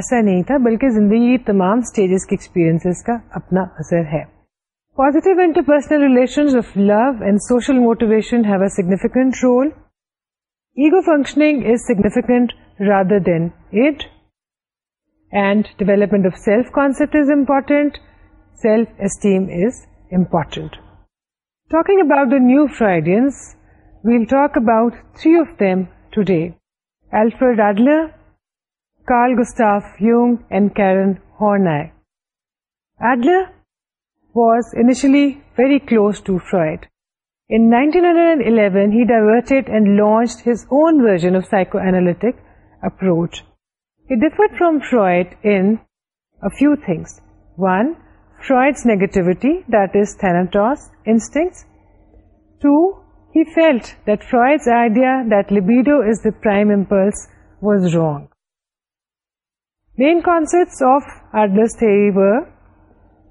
S1: ایسا نہیں تھا بلکہ زندگی کی تمام اسٹیجز کے ایکسپیرئنس کا اپنا اثر ہے positive interpersonal significant role ego functioning is significant rather than it and development of self-concept is important, self-esteem is important. Talking about the new Freudians, we'll talk about three of them today: Alfred Adler, Carl Gustav Jung, and Karen Horney. Adler was initially very close to Freud. In 1911, he diverted and launched his own version of psychoanalytic approach he differed from Freud in a few things. One, Freud's negativity, that is thanatos instincts. Two, he felt that Freud's idea that libido is the prime impulse was wrong. Main concepts of Adler's theory were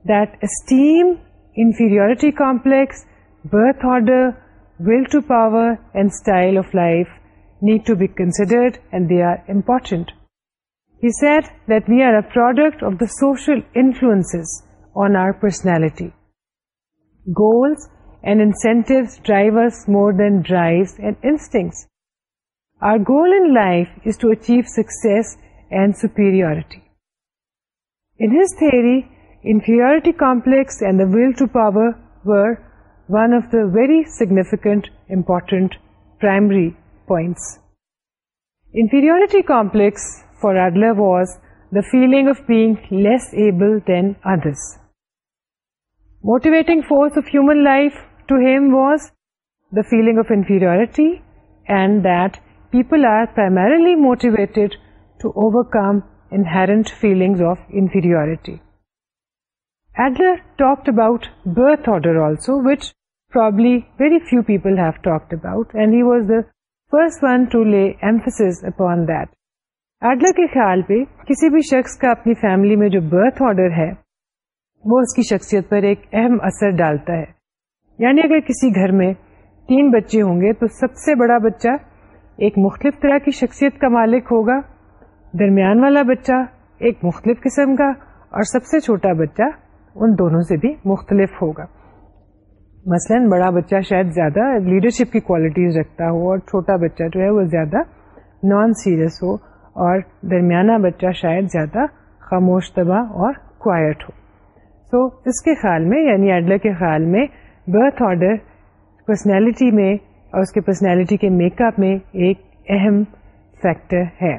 S1: that esteem, inferiority complex, birth order, will to power and style of life need to be considered, and they are important. He said that we are a product of the social influences on our personality. Goals and incentives drive us more than drives and instincts. Our goal in life is to achieve success and superiority. In his theory, inferiority complex and the will to power were one of the very significant, important, primary points. Inferiority complex for Adler was the feeling of being less able than others. Motivating force of human life to him was the feeling of inferiority, and that people are primarily motivated to overcome inherent feelings of inferiority. Adler talked about birth order also, which probably very few people have talked about, and he was the first one to lay emphasis upon that. Adler کے خیال پہ کسی بھی شخص کا اپنی فیملی میں جو برتھ آرڈر ہے وہ اس کی شخصیت پر ایک اہم اثر ڈالتا ہے یعنی اگر کسی گھر میں تین بچے ہوں گے تو سب سے بڑا بچہ ایک مختلف طرح کی شخصیت کا مالک ہوگا درمیان والا بچہ ایک مختلف قسم کا اور سب سے چھوٹا بچہ ان دونوں سے بھی مختلف ہوگا مثلا بڑا بچہ شاید زیادہ لیڈرشپ کی کوالٹیز رکھتا ہو اور چھوٹا بچہ جو ہے وہ زیادہ نان سیریس ہو اور درمیانہ بچہ شاید زیادہ خاموش طبع اور کوائٹ ہو سو so, اس کے خیال میں یعنی ایڈلر کے خیال میں برتھ آرڈر پرسنالٹی میں اور اس کے پرسنالٹی کے میک اپ میں ایک اہم فیکٹر ہے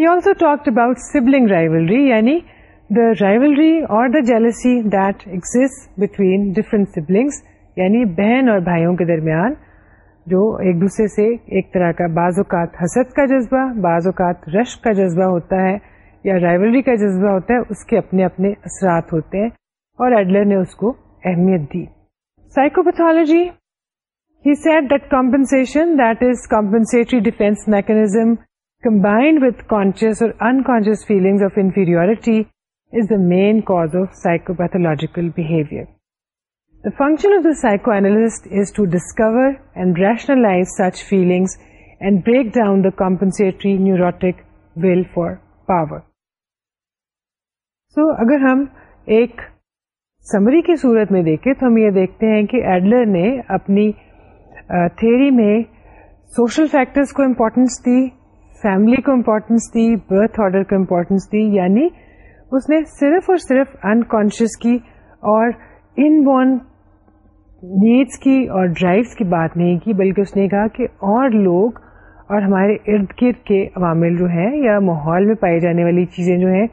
S1: he also talk about sibling rivalry یعنی دا رائولری اور the jealousy that exist between different siblings یعنی بہن اور بھائیوں کے درمیان جو ایک دوسرے سے ایک طرح کا بعض اوقات حسد کا جذبہ بعض اوقات رشک کا جذبہ ہوتا ہے یا رائولری کا جذبہ ہوتا ہے اس کے اپنے اپنے اثرات ہوتے ہیں اور ایڈلر نے اس کو اہمیت دی psychopathology he said that compensation that is compensatory defence mechanism combined with conscious اور unconscious feeling of inferiority is the main cause of psychopathological behaviour function of the psychoanalyst is to discover and rationalise such feelings and break down the compensatory neurotic will for power so اگر ہم ایک سمری کی صورت میں دیکھیں تو ہم یہ دیکھتے ہیں کہ ایڈلر نے اپنی تھیری میں سوشل فیکٹرس کو امپورٹینس دی فیملی کو امپورٹینس دی برتھ آرڈر کو امپورٹینس دی یعنی اس نے صرف اور صرف انکانشیس کی اور ان بورن نیڈس کی اور ڈرائیوس کی بات نہیں کی بلکہ اس نے کہا کہ اور لوگ اور ہمارے ارد گرد کے عوامل جو ہیں یا ماحول میں پائی جانے والی چیزیں جو ہیں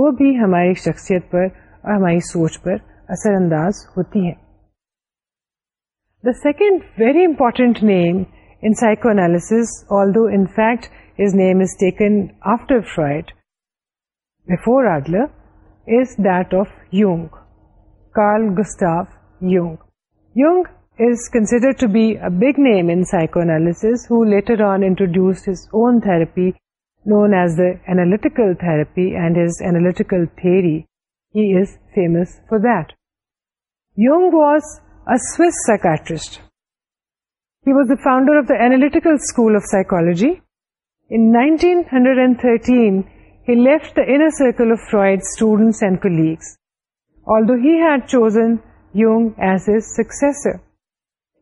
S1: وہ بھی ہماری شخصیت پر اور ہماری سوچ پر اثر انداز ہوتی ہیں the second very important name in psychoanalysis although in fact is name is taken after Freud before Adler is that of Jung Carl Gustav Jung. Jung is considered to be a big name in psychoanalysis, who later on introduced his own therapy known as the analytical therapy and his analytical theory. He is famous for that. Jung was a Swiss psychiatrist. He was the founder of the analytical school of psychology. In 1913, he left the inner circle of Freud's students and colleagues although he had chosen Jung as his successor.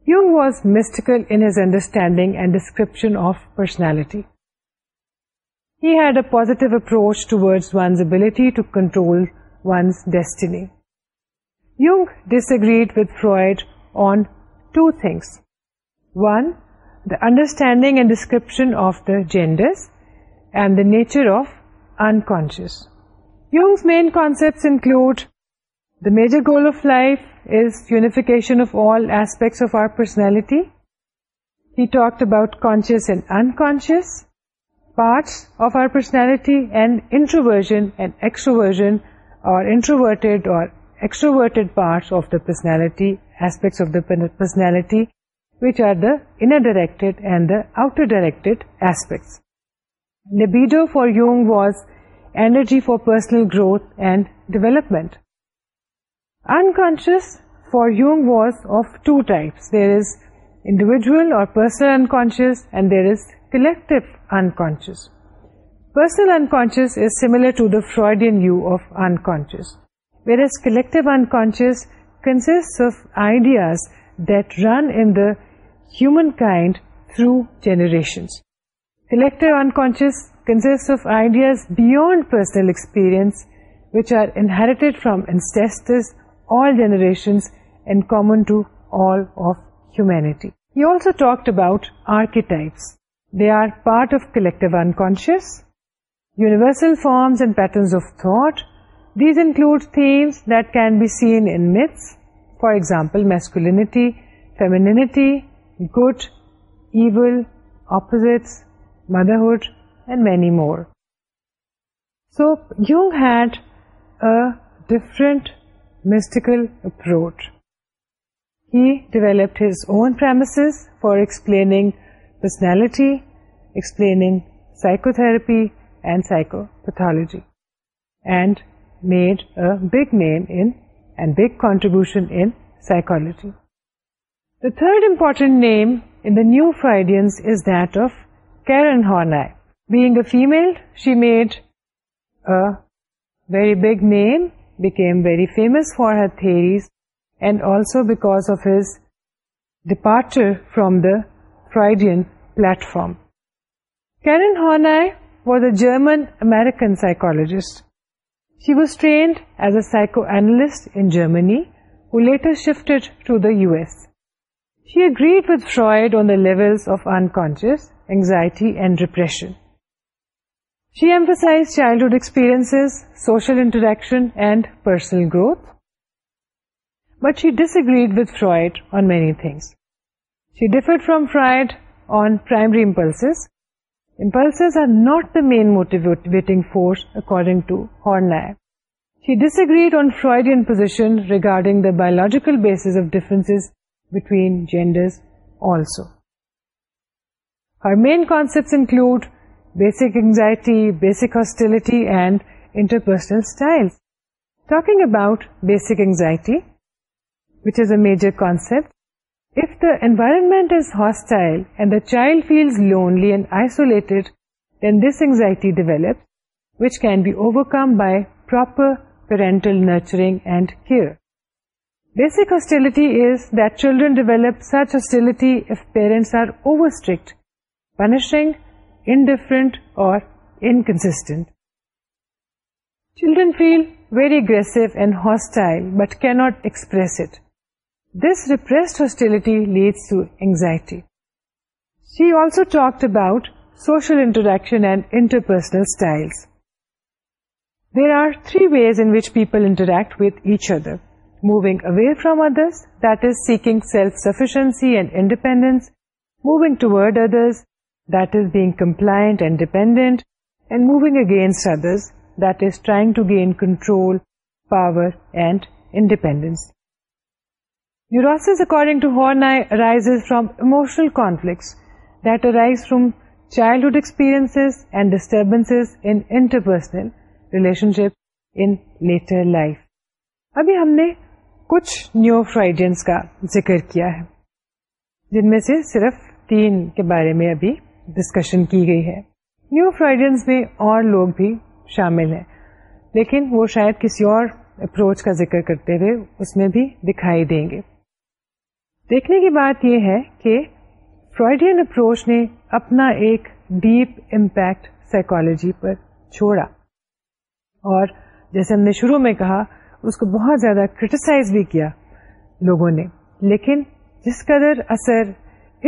S1: Jung was mystical in his understanding and description of personality. He had a positive approach towards one's ability to control one's destiny. Jung disagreed with Freud on two things. One, the understanding and description of the genders and the nature of unconscious. Jung's main concepts include the major goal of life is unification of all aspects of our personality. He talked about conscious and unconscious parts of our personality and introversion and extroversion, or introverted or extroverted parts of the personality, aspects of the personality, which are the inner directed and the outer directed aspects. Libido for Jung was energy for personal growth and development. Unconscious for Jung was of two types. There is individual or personal unconscious, and there is collective unconscious. Personal unconscious is similar to the Freudian view of unconscious, whereas collective unconscious consists of ideas that run in the humankind through generations. Collective unconscious consists of ideas beyond personal experience, which are inherited from ancestors all generations and common to all of humanity. He also talked about archetypes. They are part of collective unconscious, universal forms and patterns of thought. These include themes that can be seen in myths, for example, masculinity, femininity, good, evil, opposites, motherhood, and many more. So Jung had a different mystical approach. He developed his own premises for explaining personality, explaining psychotherapy and psychopathology, and made a big name in and big contribution in psychology. The third important name in the new Freudians is that of Karen Horney. Being a female, she made a very big name became very famous for her theories, and also because of his departure from the Freudian platform. Karen Horney was a German-American psychologist. She was trained as a psychoanalyst in Germany, who later shifted to the US. She agreed with Freud on the levels of unconscious, anxiety and repression. She emphasized childhood experiences, social interaction, and personal growth. But she disagreed with Freud on many things. She differed from Freud on primary impulses. Impulses are not the main motivating force, according to Horney. She disagreed on Freudian position regarding the biological basis of differences between genders also. Her main concepts include basic anxiety, basic hostility, and interpersonal styles. Talking about basic anxiety, which is a major concept, if the environment is hostile and the child feels lonely and isolated, then this anxiety develops, which can be overcome by proper parental nurturing and care. Basic hostility is that children develop such hostility if parents are over strict, punishing indifferent or inconsistent. Children feel very aggressive and hostile but cannot express it. This repressed hostility leads to anxiety. She also talked about social interaction and interpersonal styles. There are three ways in which people interact with each other. Moving away from others, that is, seeking self-sufficiency and independence. Moving toward others, that is being compliant and dependent and moving against others to gain control power independence according to Horney I arise from emotional conflict that arise from childhood experience and disturbance interpersonal relationship in later life ابھی ہم نے کچھ نیو فرائیڈینس کا ذکر کیا ہے جن میں سے صرف تین کے بارے میں ابھی ڈسکشن کی گئی ہے نیو فرائیڈنس میں اور لوگ بھی شامل ہیں لیکن وہ شاید کسی اور اپروچ کا ذکر کرتے ہوئے اس میں بھی دکھائی دیں گے دیکھنے کی بات یہ ہے کہ فرائڈین اپروچ نے اپنا ایک ڈیپ امپیکٹ سائیکالوجی پر چھوڑا اور جیسے ہم نے شروع میں کہا اس کو بہت زیادہ کریٹیسائز بھی کیا لوگوں نے لیکن جس قدر اثر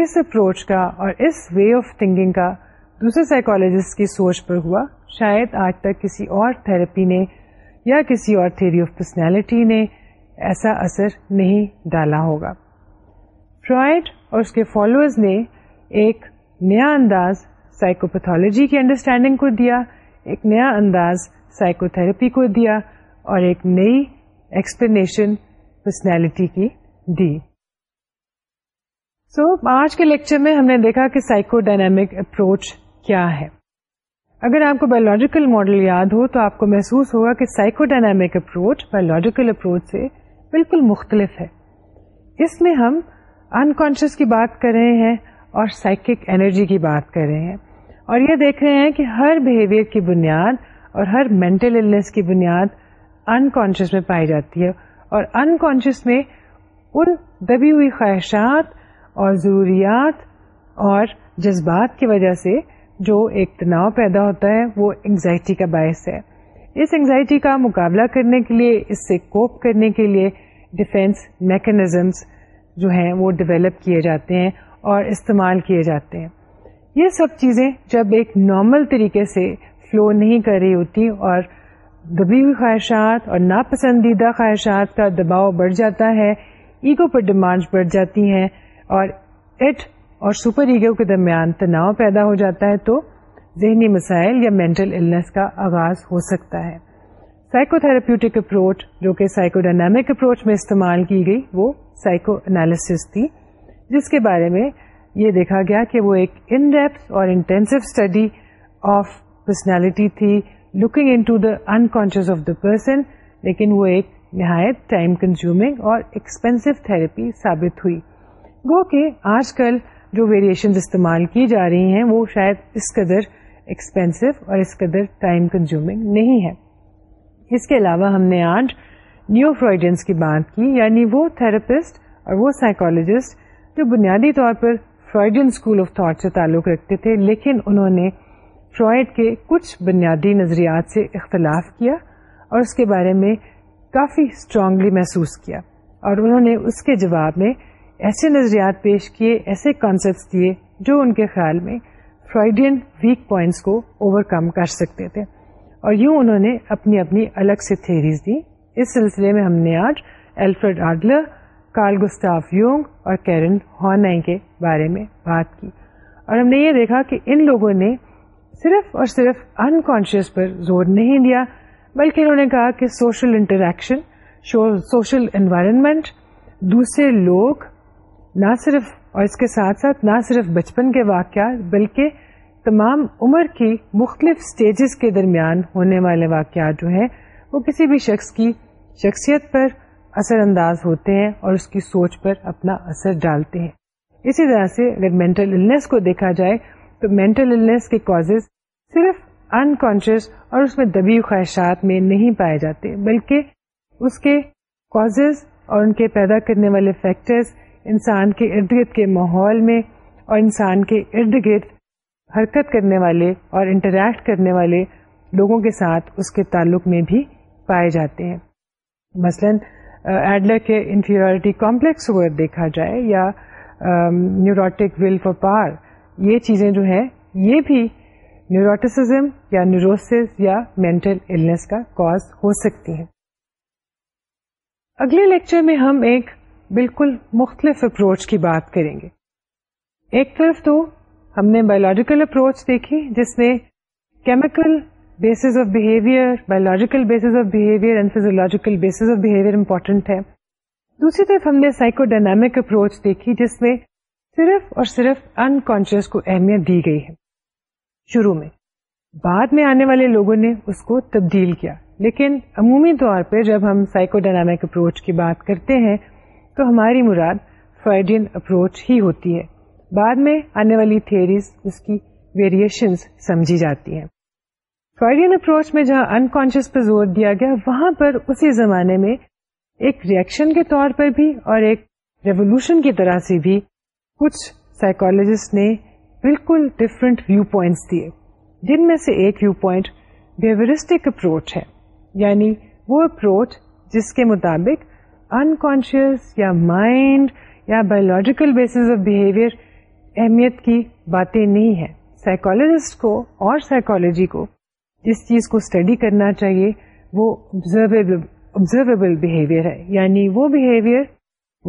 S1: اس اپروچ کا اور اس وے آف تھنکنگ کا دوسرے سائیکولوجسٹ کی سوچ پر ہوا شاید آج تک کسی اور تھراپی نے یا کسی اور تھیری آف پرسنالٹی نے ایسا اثر نہیں ڈالا ہوگا فرائڈ اور اس کے فالوئرز نے ایک نیا انداز سائیکوپیتھولوجی کی انڈرسٹینڈنگ کو دیا ایک نیا انداز سائیکو تھراپی کو دیا اور ایک نئی ایکسپلینیشن پرسنالٹی کی دی so, آج کے لیکچر میں ہم نے دیکھا کہ سائیکو ڈائنامک اپروچ کیا ہے اگر آپ کو بایولوجیکل ماڈل یاد ہو تو آپ کو محسوس ہوگا کہ psychodynamic approach biological approach سے بالکل مختلف ہے اس میں ہم انکانشیس کی بات کر رہے ہیں اور سائیکک انرجی کی بات کر رہے ہیں اور یہ دیکھ رہے ہیں کہ ہر بیہیویئر کی بنیاد اور ہر مینٹل النس کی بنیاد انکانشیس میں پائی جاتی ہے اور انکانشیس میں ان دبی ہوئی خواہشات اور ضروریات اور جذبات کی وجہ سے جو ایک تناؤ پیدا ہوتا ہے وہ انگزائٹی کا باعث ہے اس انگزائٹی کا مقابلہ کرنے کے لیے اس سے کوپ کرنے کے لیے ڈیفینس میکنزمس جو ہیں وہ ڈیولپ کیے جاتے ہیں اور استعمال کیے جاتے ہیں یہ سب چیزیں جب ایک نارمل طریقے سے فلو نہیں کر رہی ہوتی اور دبی ہوئی خواہشات اور ناپسندیدہ خواہشات کا دباؤ بڑھ جاتا ہے ایگو پر ڈیمانڈ بڑھ جاتی ہیں اور اٹ اور سپر ایگو کے درمیان تناؤ پیدا ہو جاتا ہے تو ذہنی مسائل یا مینٹل النس کا آغاز ہو سکتا ہے سائیکو تھراپیوٹک اپروچ جو کہ سائیکو ڈائنامک اپروچ میں استعمال کی گئی وہ سائیکو انالیسس تھی جس کے بارے میں یہ دیکھا گیا کہ وہ ایک ان ڈیپتھ اور انٹینسو اسٹڈی آف پرسنالٹی تھی looking into the unconscious of the person لیکن وہ ایک نہایت ٹائم کنزیومنگ اور ایکسپینسو تھراپی ثابت ہوئی گو کہ آج کل جو ویریشن استعمال کی جا رہی ہیں وہ شاید اس قدر ایکسپینسو اور اس قدر ٹائم کنزیومنگ نہیں ہے اس کے علاوہ ہم نے آج نیو فروئڈنس کی بات کی یعنی وہ تھراپسٹ اور وہ سائیکولوجسٹ جو بنیادی طور پر فرائڈین اسکول آف تھاٹ سے تعلق رکھتے تھے لیکن انہوں نے فرائڈ کے کچھ بنیادی نظریات سے اختلاف کیا اور اس کے بارے میں کافی اسٹرانگلی محسوس کیا اور انہوں نے اس کے جواب میں ایسے نظریات پیش کیے ایسے کانسیپٹس دیے جو ان کے خیال میں فرائڈین ویک پوائنٹس کو اوور کم کر سکتے تھے اور یوں انہوں نے اپنی اپنی الگ سے تھیریز دی اس سلسلے میں ہم نے آج Alfred Adler Carl Gustav Jung اور کیرن ہارنائن کے بارے میں بات کی اور ہم نے یہ دیکھا کہ ان لوگوں نے صرف اور صرف انکانشیس پر زور نہیں دیا بلکہ انہوں نے کہا کہ سوشل انٹریکشن سوشل انوائرمنٹ دوسرے لوگ نہ صرف اور اس کے ساتھ ساتھ نہ صرف بچپن کے واقعات بلکہ تمام عمر کی مختلف سٹیجز کے درمیان ہونے والے واقعات جو ہیں وہ کسی بھی شخص کی شخصیت پر اثر انداز ہوتے ہیں اور اس کی سوچ پر اپنا اثر ڈالتے ہیں اسی طرح سے اگر مینٹل النس کو دیکھا جائے تو مینٹل النیس کے کاز صرف انکانشیس اور اس میں دبی خواہشات میں نہیں پائے جاتے بلکہ اس کے کاز اور ان کے پیدا کرنے والے فیکٹرز انسان کے ارد گرد کے ماحول میں اور انسان کے ارد گرد حرکت کرنے والے اور انٹریکٹ کرنے والے لوگوں کے ساتھ اس کے تعلق میں بھی پائے جاتے ہیں مثلاً ایڈلر کے انٹیریورٹی کمپلیکس اگر دیکھا جائے یا نیوروٹک ول فار پار یہ چیزیں جو ہیں یہ بھی نیوروٹسزم یا نیوروسس یا مینٹل النس کا کاز ہو سکتی ہیں اگلے لیکچر میں ہم ایک بالکل مختلف اپروچ کی بات کریں گے ایک طرف تو ہم نے بایولوجیکل اپروچ دیکھی جس میں chemical bases of behaviour biological bases of behaviour and physiological bases of behaviour important ہے دوسری طرف ہم نے سائیکو ڈائنامک اپروچ دیکھی جس میں صرف اور صرف ان کانشیس کو اہمیت دی گئی ہے شروع میں بعد میں آنے والے لوگوں نے اس کو تبدیل کیا لیکن عمومی طور پہ جب ہم سائیکو ڈائنامک اپروچ کی بات کرتے ہیں تو ہماری مراد فائڈین اپروچ ہی ہوتی ہے بعد میں آنے والی تھیریز اس کی ویریشنز سمجھی جاتی ہیں فائڈین اپروچ میں جہاں انکانشیس پر زور دیا گیا وہاں پر اسی زمانے میں ایک ریئیکشن کے طور پر بھی اور ایک ریولیوشن کی طرح سے بھی کچھ سائیکولوجسٹ نے بالکل ڈفرینٹ ویو پوائنٹس دیے جن میں سے ایک ویو پوائنٹ بیورسٹک اپروچ ہے یعنی وہ اپروچ جس کے مطابق انکانشیس یا مائنڈ یا بایولوجیکل بیسز آف بہیویئر اہمیت کی باتیں نہیں ہے سائیکولوجسٹ کو اور سائیکالوجی کو جس چیز کو اسٹڈی کرنا چاہیے وہ آبزرویبل بہیویئر ہے یعنی وہ بیہیویئر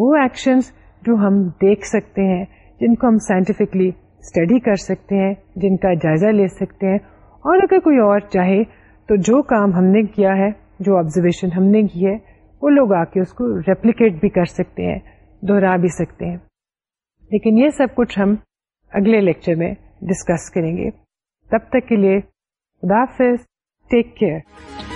S1: وہ ایکشنس جو ہم دیکھ سکتے ہیں جن کو ہم سائنٹیفکلی اسٹڈی کر سکتے ہیں جن کا جائزہ لے سکتے ہیں اور اگر کوئی اور چاہے تو جو کام ہم نے کیا ہے جو آبزرویشن ہم نے کی ہے وہ لوگ آ کے اس کو ریپلیکیٹ بھی کر سکتے ہیں دہرا بھی سکتے ہیں لیکن یہ سب کچھ ہم اگلے لیکچر میں ڈسکس کریں گے تب تک کے لیے خدا حافظ ٹیک کیئر